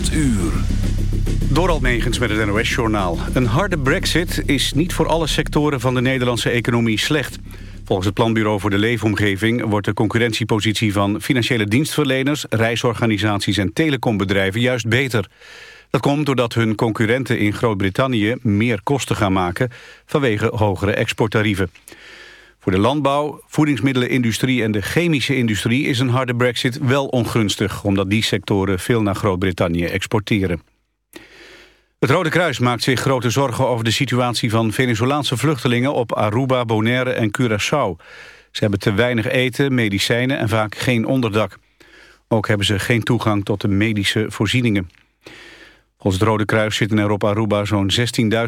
8 uur. Met het NOS-journaal. Een harde brexit is niet voor alle sectoren van de Nederlandse economie slecht. Volgens het Planbureau voor de Leefomgeving... wordt de concurrentiepositie van financiële dienstverleners... reisorganisaties en telecombedrijven juist beter. Dat komt doordat hun concurrenten in Groot-Brittannië... meer kosten gaan maken vanwege hogere exporttarieven. Voor de landbouw, voedingsmiddelenindustrie en de chemische industrie is een harde brexit wel ongunstig, omdat die sectoren veel naar Groot-Brittannië exporteren. Het Rode Kruis maakt zich grote zorgen over de situatie van Venezolaanse vluchtelingen op Aruba, Bonaire en Curaçao. Ze hebben te weinig eten, medicijnen en vaak geen onderdak. Ook hebben ze geen toegang tot de medische voorzieningen. Volgens het Rode Kruis zitten er op Aruba zo'n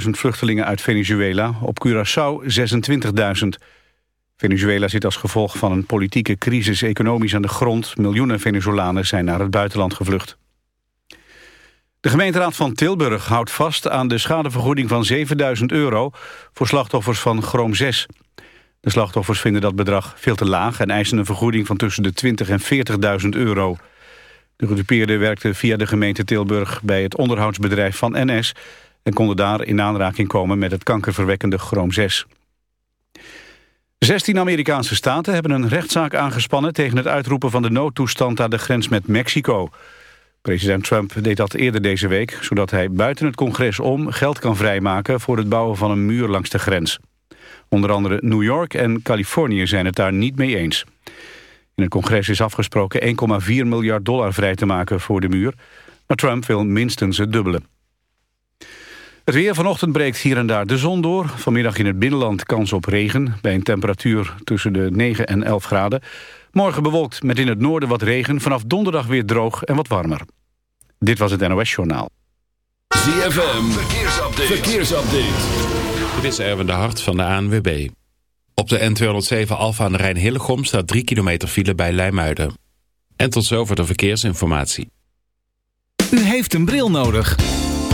16.000 vluchtelingen uit Venezuela, op Curaçao 26.000. Venezuela zit als gevolg van een politieke crisis economisch aan de grond. Miljoenen Venezolanen zijn naar het buitenland gevlucht. De gemeenteraad van Tilburg houdt vast aan de schadevergoeding van 7000 euro voor slachtoffers van Chroom 6. De slachtoffers vinden dat bedrag veel te laag en eisen een vergoeding van tussen de 20 en 40.000 euro. De gedupeerden werkten via de gemeente Tilburg bij het onderhoudsbedrijf van NS en konden daar in aanraking komen met het kankerverwekkende Chroom 6. 16 Amerikaanse staten hebben een rechtszaak aangespannen... tegen het uitroepen van de noodtoestand aan de grens met Mexico. President Trump deed dat eerder deze week... zodat hij buiten het congres om geld kan vrijmaken... voor het bouwen van een muur langs de grens. Onder andere New York en Californië zijn het daar niet mee eens. In het congres is afgesproken 1,4 miljard dollar vrij te maken voor de muur... maar Trump wil minstens het dubbele. Het weer vanochtend breekt hier en daar de zon door. Vanmiddag in het binnenland kans op regen... bij een temperatuur tussen de 9 en 11 graden. Morgen bewolkt met in het noorden wat regen. Vanaf donderdag weer droog en wat warmer. Dit was het NOS Journaal. ZFM, verkeersupdate. verkeersupdate. Dit is Erwin de Hart van de ANWB. Op de N207 Alfa aan de Rijn-Hillegom staat 3 kilometer file bij Leimuiden. En tot zover de verkeersinformatie. U heeft een bril nodig.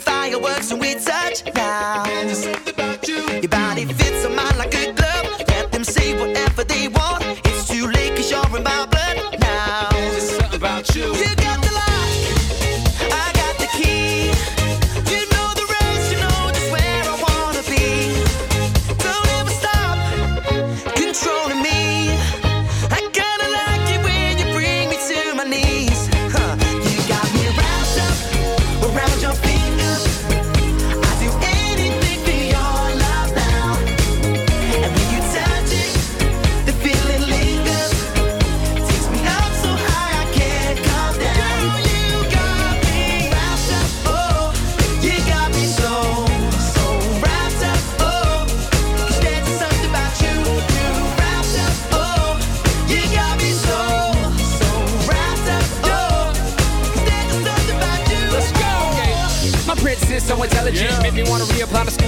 fireworks and we touch down.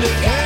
Yeah.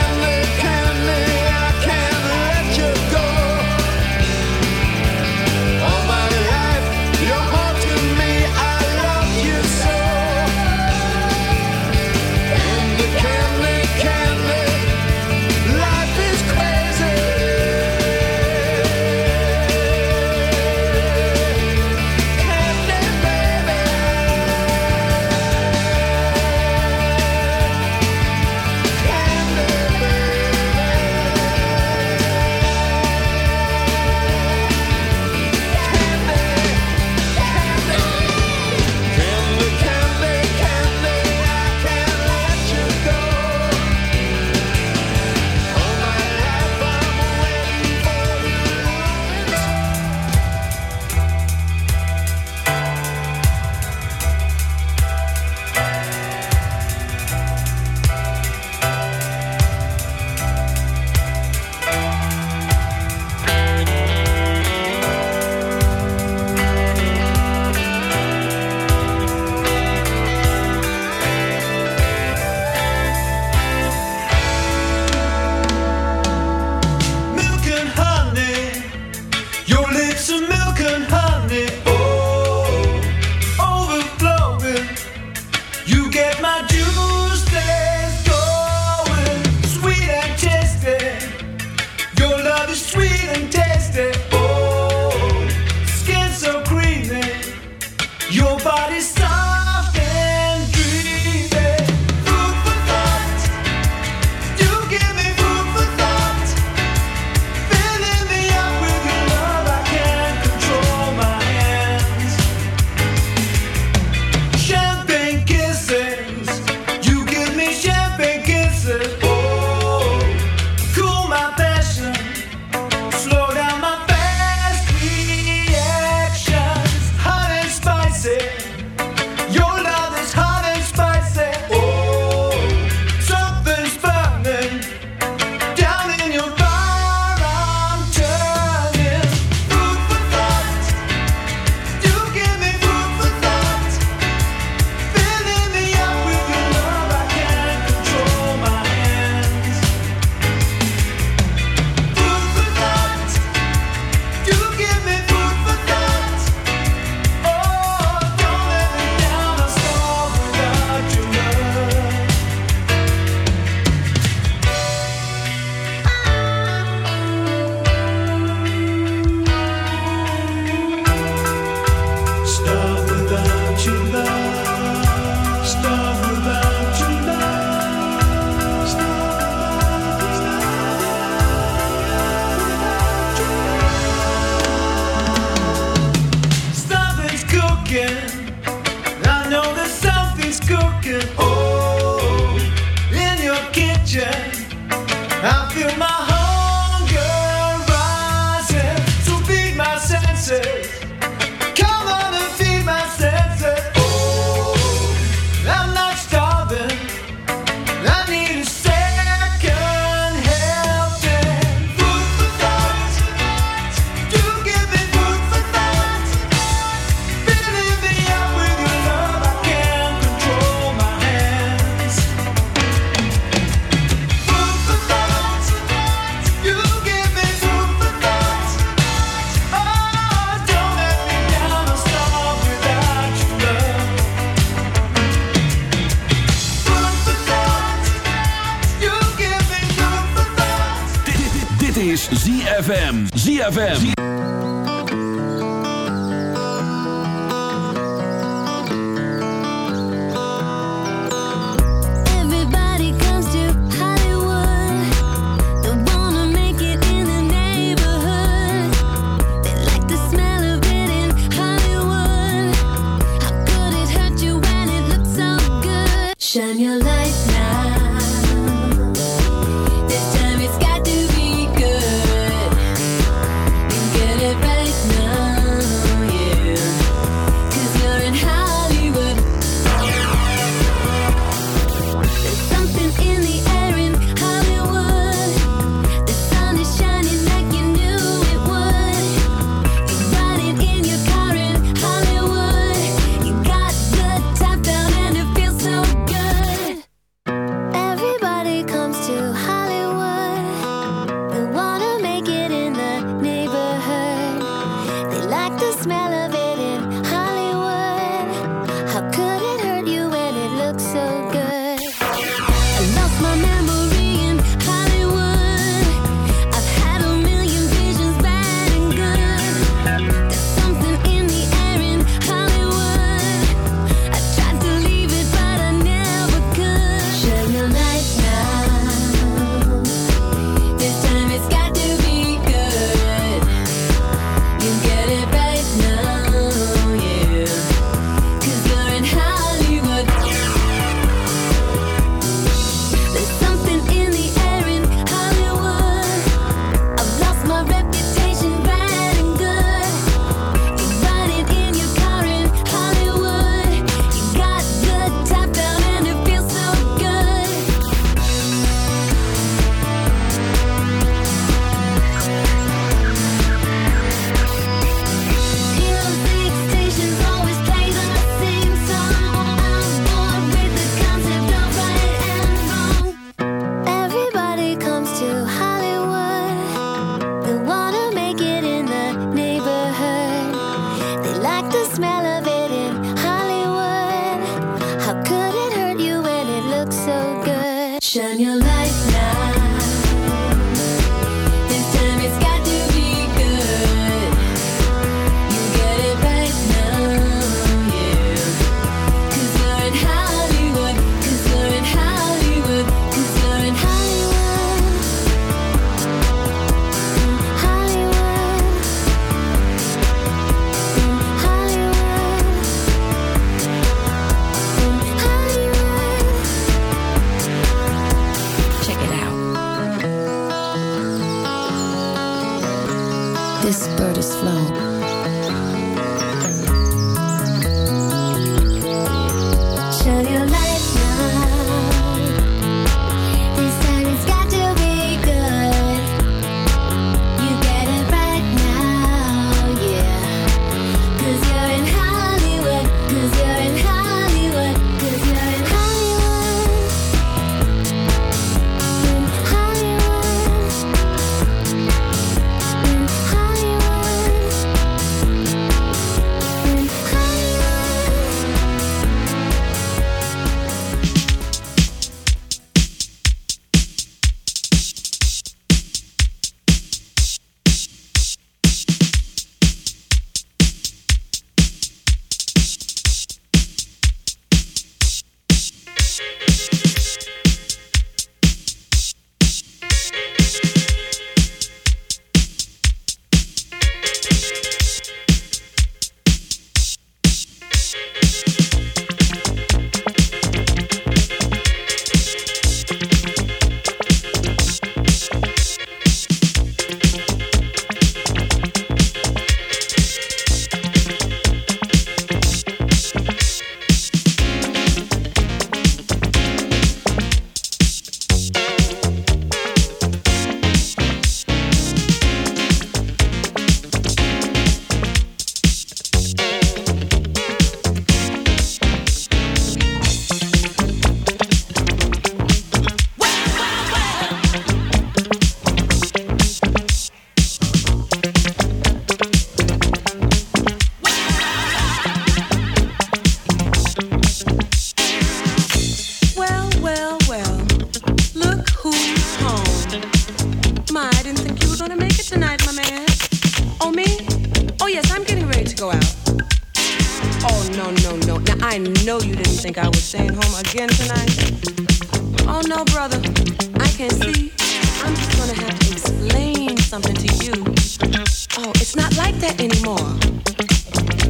ZFM.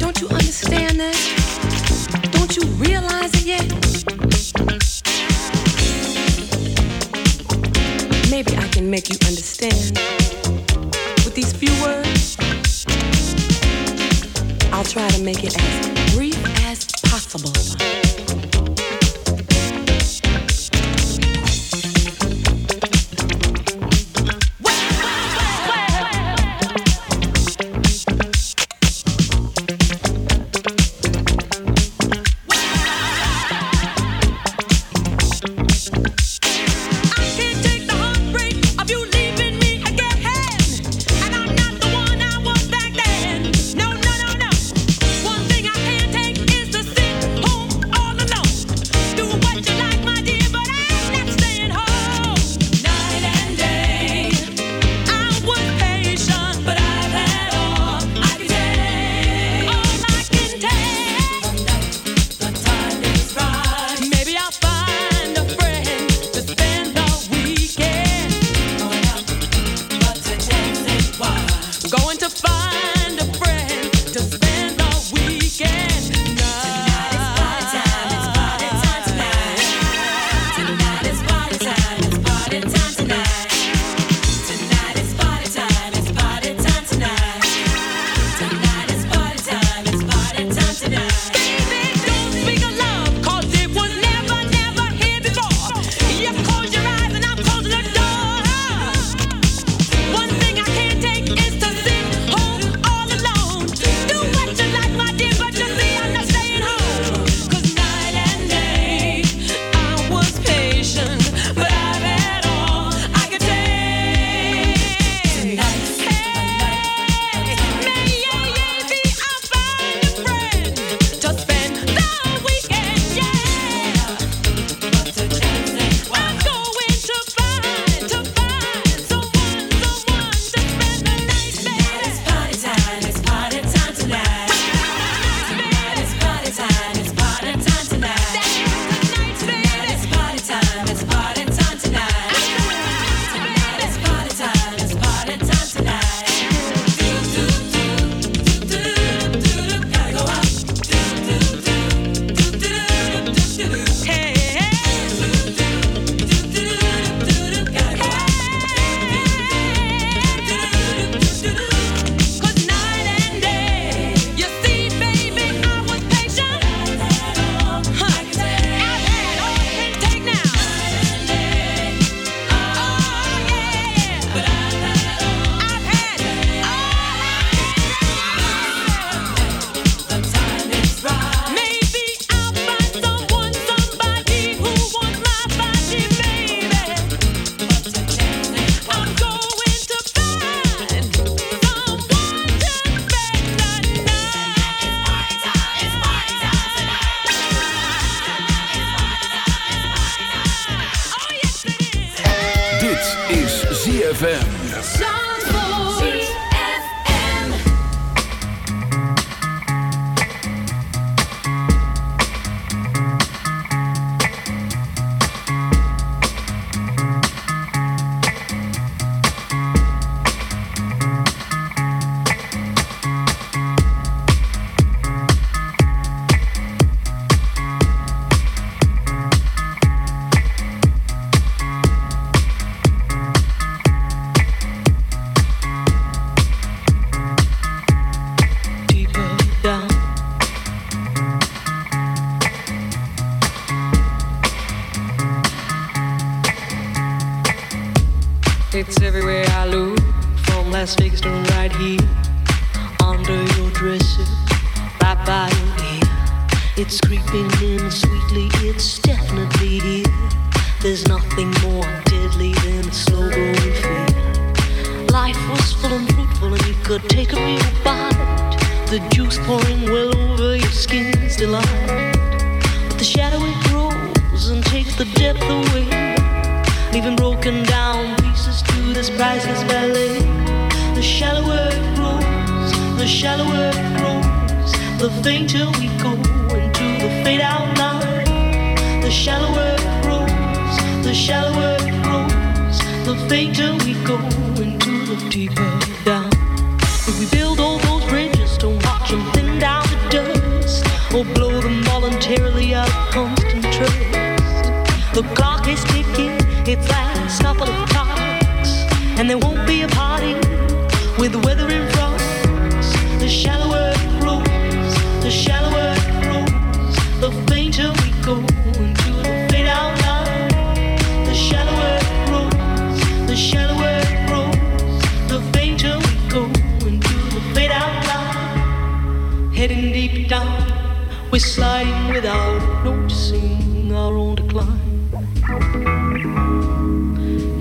Don't you understand that? Don't you realize it yet? Maybe I can make you understand with these few words. I'll try to make it as brief as possible.